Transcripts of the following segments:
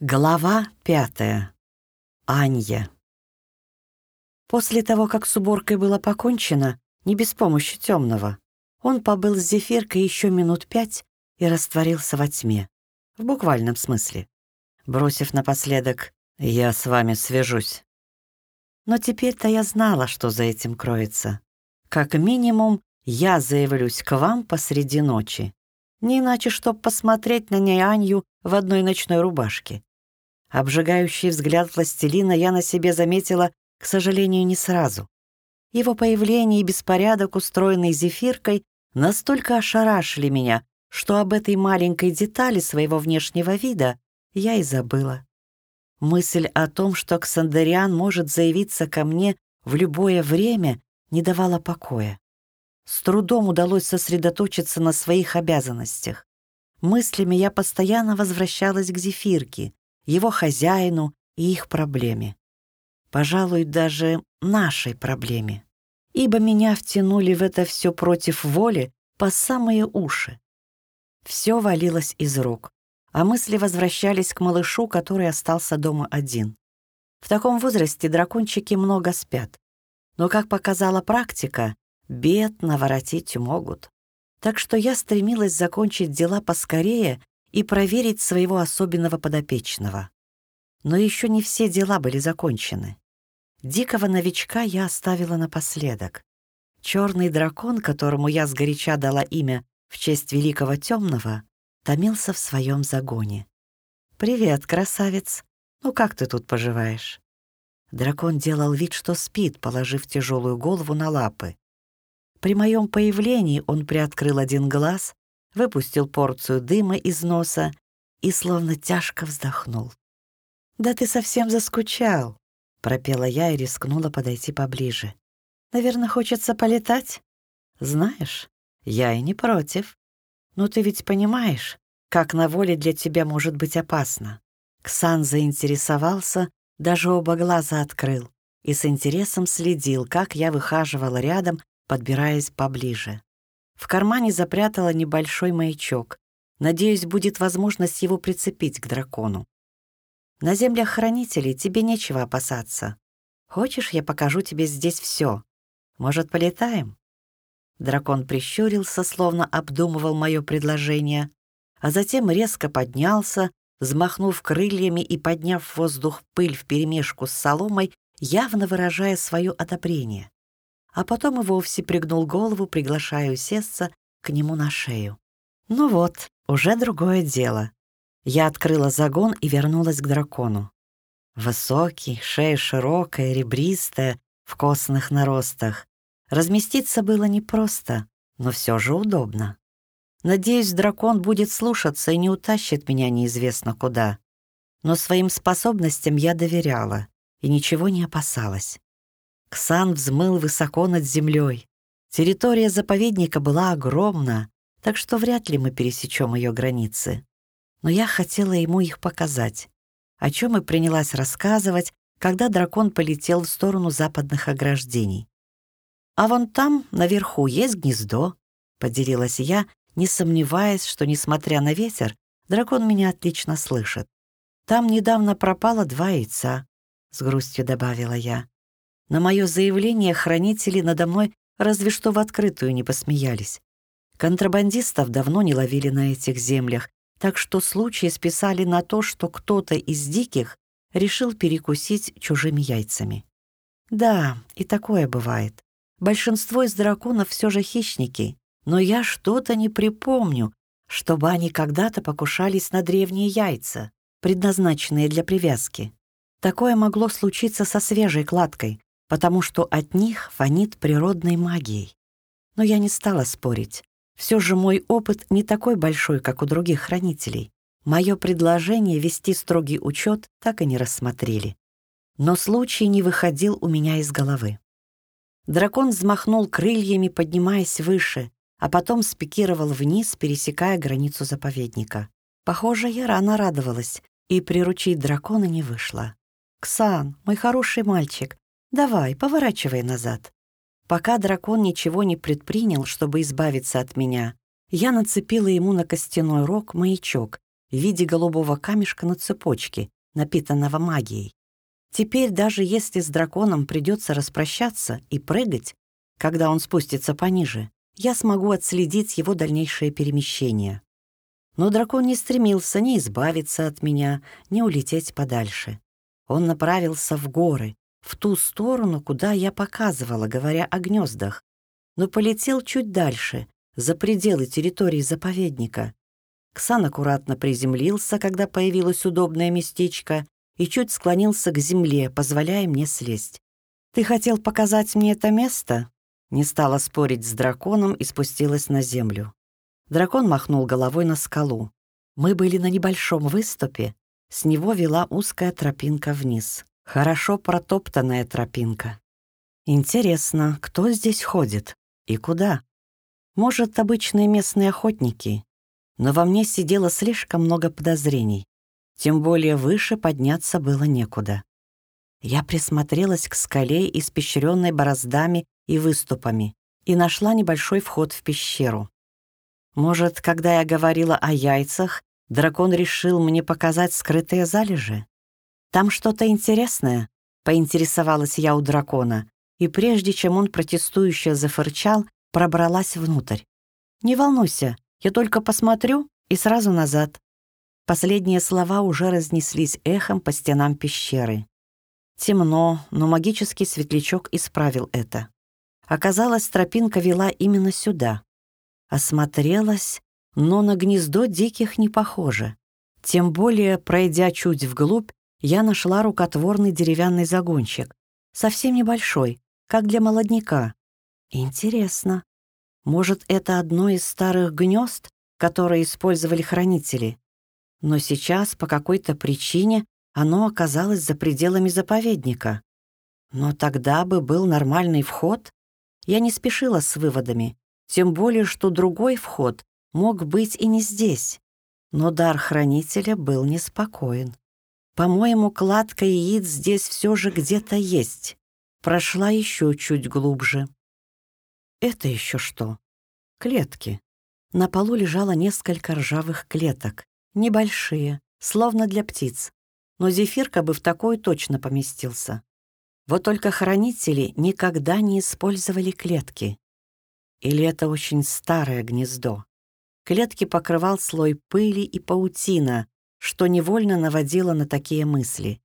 Глава пятая. Анья. После того, как с уборкой было покончено, не без помощи темного, он побыл с зефиркой еще минут пять и растворился во тьме. В буквальном смысле. Бросив напоследок «Я с вами свяжусь». Но теперь-то я знала, что за этим кроется. Как минимум, я заявлюсь к вам посреди ночи. Не иначе, чтоб посмотреть на няню в одной ночной рубашке. Обжигающий взгляд властелина я на себе заметила, к сожалению, не сразу. Его появление и беспорядок, устроенный зефиркой, настолько ошарашили меня, что об этой маленькой детали своего внешнего вида я и забыла. Мысль о том, что Ксандериан может заявиться ко мне в любое время, не давала покоя. С трудом удалось сосредоточиться на своих обязанностях. Мыслями я постоянно возвращалась к зефирке, его хозяину и их проблеме. Пожалуй, даже нашей проблеме. Ибо меня втянули в это все против воли по самые уши. Все валилось из рук, а мысли возвращались к малышу, который остался дома один. В таком возрасте дракончики много спят. Но, как показала практика, бед наворотить могут. Так что я стремилась закончить дела поскорее и проверить своего особенного подопечного. Но еще не все дела были закончены. Дикого новичка я оставила напоследок. Черный дракон, которому я сгоряча дала имя в честь великого темного, томился в своем загоне. «Привет, красавец! Ну как ты тут поживаешь?» Дракон делал вид, что спит, положив тяжелую голову на лапы. При моем появлении он приоткрыл один глаз выпустил порцию дыма из носа и словно тяжко вздохнул. «Да ты совсем заскучал», — пропела я и рискнула подойти поближе. «Наверное, хочется полетать? Знаешь, я и не против. Но ты ведь понимаешь, как на воле для тебя может быть опасно». Ксан заинтересовался, даже оба глаза открыл и с интересом следил, как я выхаживала рядом, подбираясь поближе. В кармане запрятала небольшой маячок. Надеюсь, будет возможность его прицепить к дракону. На землях хранителей тебе нечего опасаться. Хочешь, я покажу тебе здесь все? Может, полетаем?» Дракон прищурился, словно обдумывал мое предложение, а затем резко поднялся, взмахнув крыльями и подняв в воздух пыль вперемешку с соломой, явно выражая свое одобрение а потом и вовсе пригнул голову, приглашая усесться к нему на шею. Ну вот, уже другое дело. Я открыла загон и вернулась к дракону. Высокий, шея широкая, ребристая, в костных наростах. Разместиться было непросто, но все же удобно. Надеюсь, дракон будет слушаться и не утащит меня неизвестно куда. Но своим способностям я доверяла и ничего не опасалась. Ксан взмыл высоко над землей. Территория заповедника была огромна, так что вряд ли мы пересечем ее границы. Но я хотела ему их показать, о чем и принялась рассказывать, когда дракон полетел в сторону западных ограждений. «А вон там, наверху, есть гнездо», — поделилась я, не сомневаясь, что, несмотря на ветер, дракон меня отлично слышит. «Там недавно пропало два яйца», — с грустью добавила я. На мое заявление хранители надо мной разве что в открытую не посмеялись. Контрабандистов давно не ловили на этих землях, так что случай списали на то, что кто-то из диких решил перекусить чужими яйцами. Да, и такое бывает. Большинство из драконов все же хищники, но я что-то не припомню, чтобы они когда-то покушались на древние яйца, предназначенные для привязки. Такое могло случиться со свежей кладкой, потому что от них фонит природной магией. Но я не стала спорить. Все же мой опыт не такой большой, как у других хранителей. Мое предложение вести строгий учет так и не рассмотрели. Но случай не выходил у меня из головы. Дракон взмахнул крыльями, поднимаясь выше, а потом спикировал вниз, пересекая границу заповедника. Похоже, я рано радовалась, и приручить дракона не вышло. «Ксан, мой хороший мальчик, Давай, поворачивай назад. Пока дракон ничего не предпринял, чтобы избавиться от меня, я нацепила ему на костяной рог маячок в виде голубого камешка на цепочке, напитанного магией. Теперь даже если с драконом придется распрощаться и прыгать, когда он спустится пониже, я смогу отследить его дальнейшее перемещение. Но дракон не стремился ни избавиться от меня, ни улететь подальше. Он направился в горы, в ту сторону, куда я показывала, говоря о гнездах, но полетел чуть дальше, за пределы территории заповедника. Ксан аккуратно приземлился, когда появилось удобное местечко, и чуть склонился к земле, позволяя мне слезть. «Ты хотел показать мне это место?» Не стала спорить с драконом и спустилась на землю. Дракон махнул головой на скалу. Мы были на небольшом выступе, с него вела узкая тропинка вниз. Хорошо протоптанная тропинка. Интересно, кто здесь ходит и куда? Может, обычные местные охотники? Но во мне сидело слишком много подозрений. Тем более выше подняться было некуда. Я присмотрелась к скале, испещренной бороздами и выступами, и нашла небольшой вход в пещеру. Может, когда я говорила о яйцах, дракон решил мне показать скрытые залежи? Там что-то интересное, поинтересовалась я у дракона, и прежде чем он протестующе зафырчал, пробралась внутрь. «Не волнуйся, я только посмотрю и сразу назад». Последние слова уже разнеслись эхом по стенам пещеры. Темно, но магический светлячок исправил это. Оказалось, тропинка вела именно сюда. Осмотрелась, но на гнездо диких не похоже. Тем более, пройдя чуть вглубь, я нашла рукотворный деревянный загончик. Совсем небольшой, как для молодняка. Интересно. Может, это одно из старых гнезд, которые использовали хранители? Но сейчас по какой-то причине оно оказалось за пределами заповедника. Но тогда бы был нормальный вход. Я не спешила с выводами, тем более, что другой вход мог быть и не здесь. Но дар хранителя был неспокоен. По-моему, кладка яиц здесь все же где-то есть прошла еще чуть глубже. Это еще что? Клетки. На полу лежало несколько ржавых клеток, небольшие, словно для птиц, но зефирка бы в такой точно поместился. Вот только хранители никогда не использовали клетки. Или это очень старое гнездо? Клетки покрывал слой пыли и паутина, что невольно наводило на такие мысли.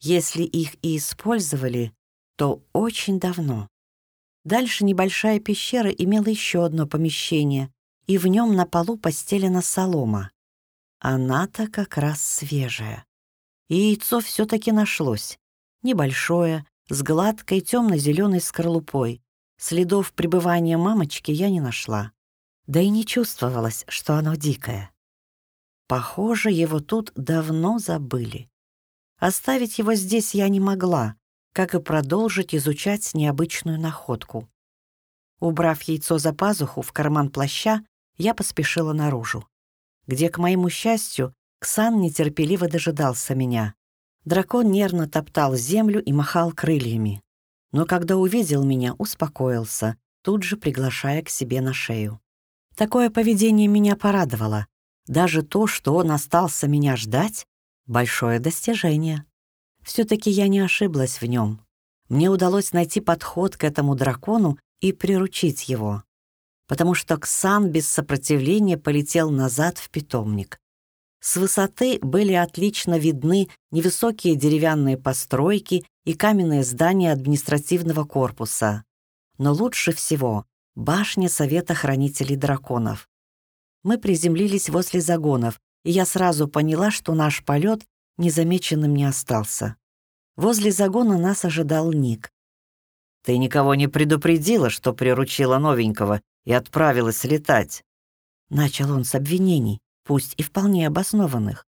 Если их и использовали, то очень давно. Дальше небольшая пещера имела еще одно помещение, и в нем на полу постелена солома. Она-то как раз свежая. И яйцо все-таки нашлось. Небольшое, с гладкой темно-зеленой скорлупой. Следов пребывания мамочки я не нашла. Да и не чувствовалось, что оно дикое. Похоже, его тут давно забыли. Оставить его здесь я не могла, как и продолжить изучать необычную находку. Убрав яйцо за пазуху в карман плаща, я поспешила наружу, где, к моему счастью, Ксан нетерпеливо дожидался меня. Дракон нервно топтал землю и махал крыльями. Но когда увидел меня, успокоился, тут же приглашая к себе на шею. Такое поведение меня порадовало. Даже то, что он остался меня ждать — большое достижение. Все-таки я не ошиблась в нем. Мне удалось найти подход к этому дракону и приручить его, потому что Ксан без сопротивления полетел назад в питомник. С высоты были отлично видны невысокие деревянные постройки и каменные здания административного корпуса. Но лучше всего — башня Совета Хранителей Драконов. Мы приземлились возле загонов, и я сразу поняла, что наш полет незамеченным не остался. Возле загона нас ожидал Ник. «Ты никого не предупредила, что приручила новенького и отправилась летать?» Начал он с обвинений, пусть и вполне обоснованных.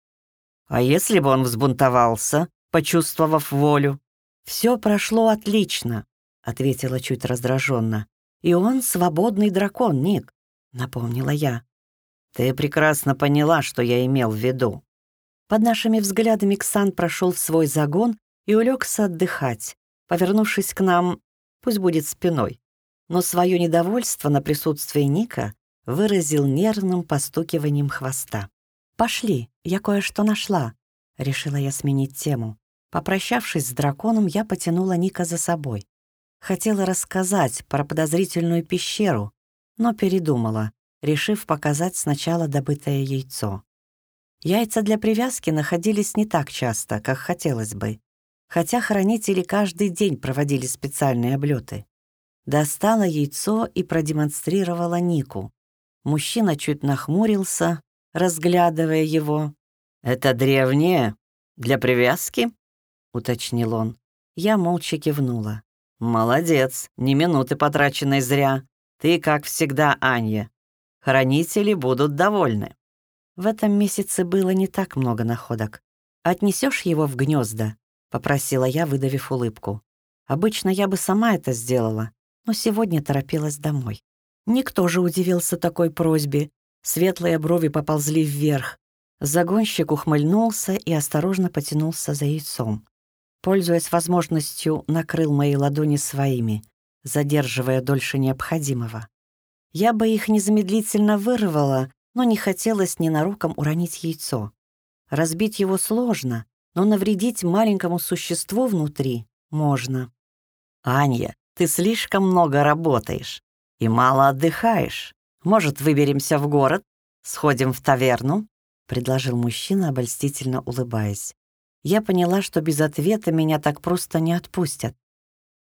«А если бы он взбунтовался, почувствовав волю?» «Все прошло отлично», — ответила чуть раздраженно. «И он свободный дракон, Ник», — напомнила я. «Ты прекрасно поняла, что я имел в виду». Под нашими взглядами Ксан прошел в свой загон и улегся отдыхать, повернувшись к нам, пусть будет спиной. Но свое недовольство на присутствие Ника выразил нервным постукиванием хвоста. «Пошли, я кое-что нашла», — решила я сменить тему. Попрощавшись с драконом, я потянула Ника за собой. Хотела рассказать про подозрительную пещеру, но передумала, решив показать сначала добытое яйцо. Яйца для привязки находились не так часто, как хотелось бы, хотя хранители каждый день проводили специальные облеты. Достала яйцо и продемонстрировала Нику. Мужчина чуть нахмурился, разглядывая его. «Это древнее? Для привязки?» — уточнил он. Я молча кивнула. «Молодец, ни минуты потраченной зря. Ты, как всегда, Анья. Хранители будут довольны». В этом месяце было не так много находок. «Отнесешь его в гнезда?» — попросила я, выдавив улыбку. Обычно я бы сама это сделала, но сегодня торопилась домой. Никто же удивился такой просьбе. Светлые брови поползли вверх. Загонщик ухмыльнулся и осторожно потянулся за яйцом. Пользуясь возможностью, накрыл мои ладони своими, задерживая дольше необходимого. Я бы их незамедлительно вырвала, но не хотелось ненароком уронить яйцо. Разбить его сложно, но навредить маленькому существу внутри можно. «Анья, ты слишком много работаешь и мало отдыхаешь. Может, выберемся в город, сходим в таверну?» — предложил мужчина, обольстительно улыбаясь. Я поняла, что без ответа меня так просто не отпустят.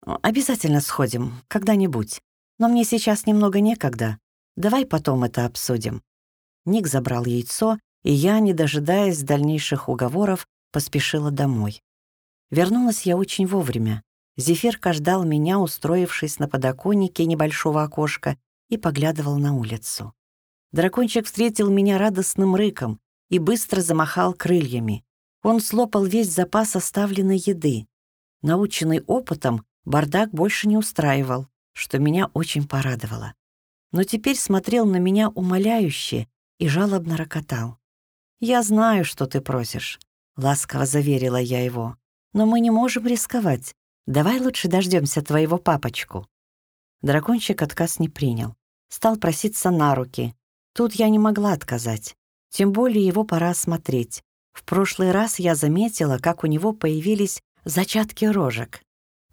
«Обязательно сходим, когда-нибудь. Но мне сейчас немного некогда. Давай потом это обсудим». Ник забрал яйцо, и я, не дожидаясь дальнейших уговоров, поспешила домой. Вернулась я очень вовремя. Зефирка ждал меня, устроившись на подоконнике небольшого окошка, и поглядывал на улицу. Дракончик встретил меня радостным рыком и быстро замахал крыльями. Он слопал весь запас оставленной еды. Наученный опытом, бардак больше не устраивал, что меня очень порадовало. Но теперь смотрел на меня умоляюще и жалобно рокотал. «Я знаю, что ты просишь», — ласково заверила я его. «Но мы не можем рисковать. Давай лучше дождемся твоего папочку». Дракончик отказ не принял. Стал проситься на руки. Тут я не могла отказать. Тем более его пора осмотреть. В прошлый раз я заметила, как у него появились зачатки рожек.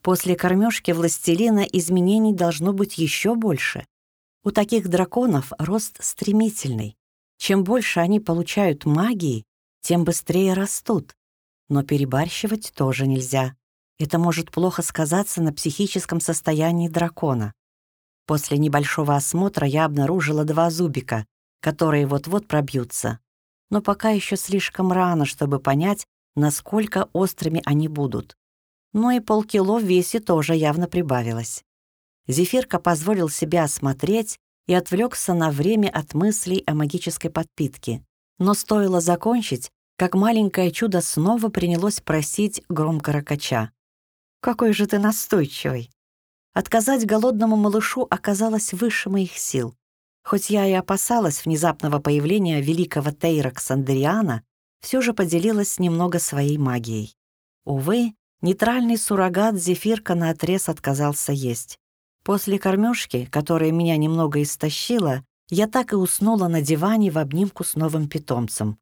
После кормежки властелина изменений должно быть еще больше. У таких драконов рост стремительный. Чем больше они получают магии, тем быстрее растут. Но перебарщивать тоже нельзя. Это может плохо сказаться на психическом состоянии дракона. После небольшого осмотра я обнаружила два зубика, которые вот-вот пробьются. Но пока еще слишком рано, чтобы понять, насколько острыми они будут. Ну и полкило в весе тоже явно прибавилось. Зефирка позволил себя осмотреть и отвлекся на время от мыслей о магической подпитке. Но стоило закончить, как маленькое чудо снова принялось просить громко ракача. «Какой же ты настойчивый!» Отказать голодному малышу оказалось выше моих сил. Хоть я и опасалась внезапного появления великого Тейра Ксандриана, все же поделилась немного своей магией. Увы, нейтральный суррогат Зефирка наотрез отказался есть. После кормежки, которая меня немного истощила, я так и уснула на диване в обнимку с новым питомцем.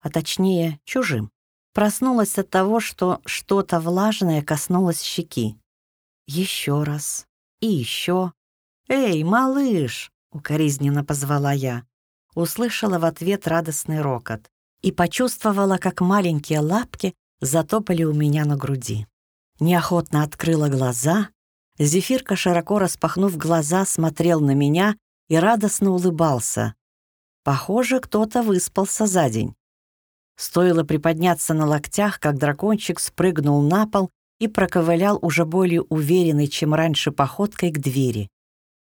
А точнее, чужим. Проснулась от того, что что-то влажное коснулось щеки. Еще раз. И еще. «Эй, малыш!» — укоризненно позвала я. Услышала в ответ радостный рокот и почувствовала, как маленькие лапки затопали у меня на груди. Неохотно открыла глаза. Зефирка, широко распахнув глаза, смотрел на меня и радостно улыбался. Похоже, кто-то выспался за день. Стоило приподняться на локтях, как дракончик спрыгнул на пол и проковылял уже более уверенной, чем раньше, походкой к двери.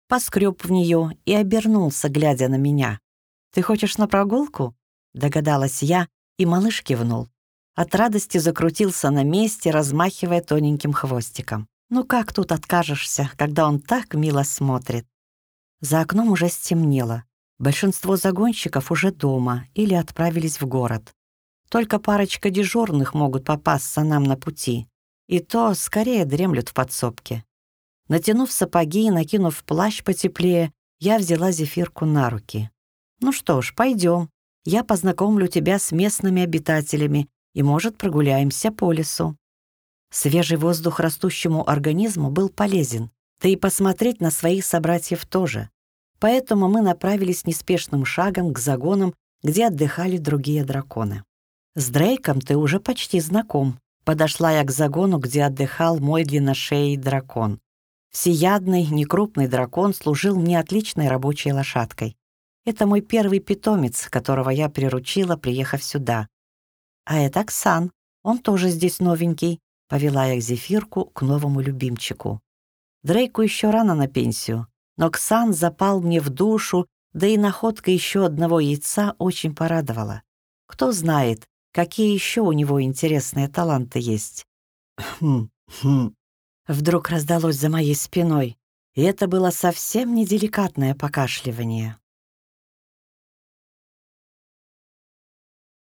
Поскреб в нее и обернулся, глядя на меня. «Ты хочешь на прогулку?» — догадалась я, и малыш кивнул. От радости закрутился на месте, размахивая тоненьким хвостиком. «Ну как тут откажешься, когда он так мило смотрит?» За окном уже стемнело. Большинство загонщиков уже дома или отправились в город. Только парочка дежурных могут попасться нам на пути. И то скорее дремлют в подсобке. Натянув сапоги и накинув плащ потеплее, я взяла зефирку на руки. «Ну что ж, пойдем. я познакомлю тебя с местными обитателями и, может, прогуляемся по лесу. Свежий воздух растущему организму был полезен, да и посмотреть на своих собратьев тоже. Поэтому мы направились неспешным шагом к загонам, где отдыхали другие драконы. «С Дрейком ты уже почти знаком», — подошла я к загону, где отдыхал мой длинношеий дракон. Всеядный, некрупный дракон служил мне отличной рабочей лошадкой. Это мой первый питомец, которого я приручила, приехав сюда. А это Оксан, он тоже здесь новенький, повела я Зефирку к новому любимчику. Дрейку еще рано на пенсию, но Ксан запал мне в душу, да и находка еще одного яйца очень порадовала. Кто знает, какие еще у него интересные таланты есть. Хм, хм. Вдруг раздалось за моей спиной, и это было совсем неделикатное покашливание.